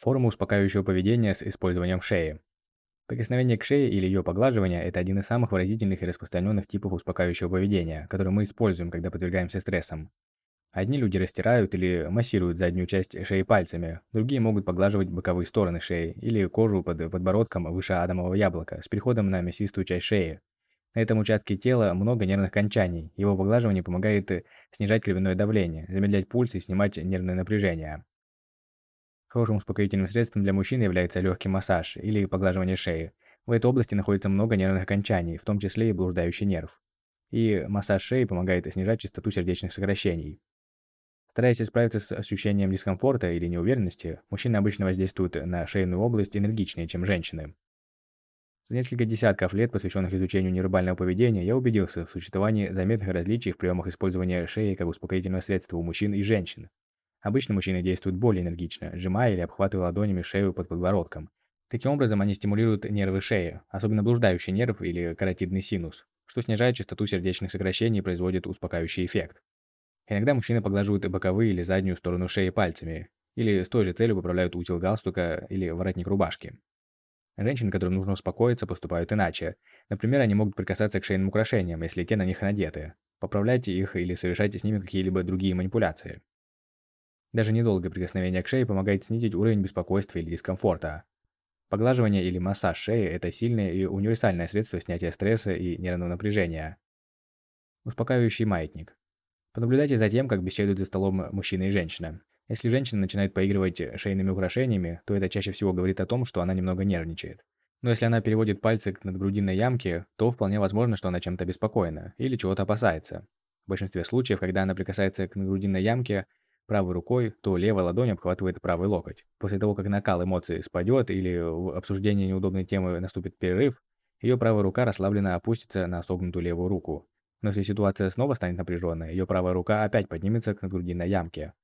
Формы успокаивающего поведения с использованием шеи. Прикосновение к шее или ее поглаживание – это один из самых выразительных и распространенных типов успокаивающего поведения, который мы используем, когда подвергаемся стрессам. Одни люди растирают или массируют заднюю часть шеи пальцами, другие могут поглаживать боковые стороны шеи или кожу под подбородком выше адамового яблока с переходом на мясистую часть шеи. На этом участке тела много нервных кончаний, его поглаживание помогает снижать кровяное давление, замедлять пульс и снимать нервное напряжение. Хорошим успокоительным средством для мужчин является легкий массаж или поглаживание шеи. В этой области находится много нервных окончаний, в том числе и блуждающий нерв. И массаж шеи помогает снижать частоту сердечных сокращений. Стараясь справиться с ощущением дискомфорта или неуверенности, мужчины обычно воздействуют на шейную область энергичнее, чем женщины. За несколько десятков лет, посвященных изучению невербального поведения, я убедился в существовании заметных различий в приемах использования шеи как успокоительного средства у мужчин и женщин. Обычно мужчины действуют более энергично, сжимая или обхватывая ладонями шею под подбородком. Таким образом, они стимулируют нервы шеи, особенно блуждающий нерв или каротидный синус, что снижает частоту сердечных сокращений и производит успокаивающий эффект. Иногда мужчины поглаживают боковые или заднюю сторону шеи пальцами, или с той же целью поправляют узел галстука или воротник рубашки. Женщины, которым нужно успокоиться, поступают иначе. Например, они могут прикасаться к шейным украшениям, если те на них надеты, поправлять их или совершать с ними какие-либо другие манипуляции. Даже недолгое прикосновение к шее помогает снизить уровень беспокойства или дискомфорта. Поглаживание или массаж шеи – это сильное и универсальное средство снятия стресса и нервного напряжения. Успокаивающий маятник. Понаблюдайте за тем, как беседуют за столом мужчина и женщина. Если женщина начинает поигрывать шейными украшениями, то это чаще всего говорит о том, что она немного нервничает. Но если она переводит пальцы к надгрудинной ямке, то вполне возможно, что она чем-то обеспокоена или чего-то опасается. В большинстве случаев, когда она прикасается к надгрудинной ямке, правой рукой, то левая ладонь обхватывает правый локоть. После того, как накал эмоций спадет или в обсуждении неудобной темы наступит перерыв, ее правая рука расслабленно опустится на согнутую левую руку. Но если ситуация снова станет напряженной, ее правая рука опять поднимется к надгрудинной ямке.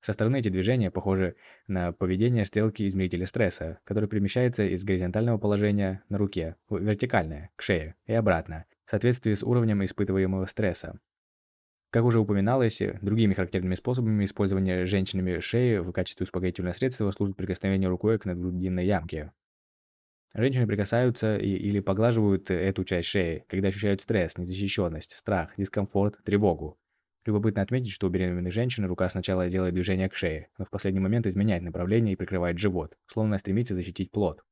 Со стороны эти движения похожи на поведение стрелки измерителя стресса, который перемещается из горизонтального положения на руке в вертикальное, к шее, и обратно, в соответствии с уровнем испытываемого стресса. Как уже упоминалось, другими характерными способами использования женщинами шеи в качестве успокоительного средства служит прикосновение рукой к надгрудинной ямке. Женщины прикасаются и, или поглаживают эту часть шеи, когда ощущают стресс, незащищенность, страх, дискомфорт, тревогу. Любопытно отметить, что у беременной женщины рука сначала делает движение к шее, но в последний момент изменяет направление и прикрывает живот, словно стремится защитить плод.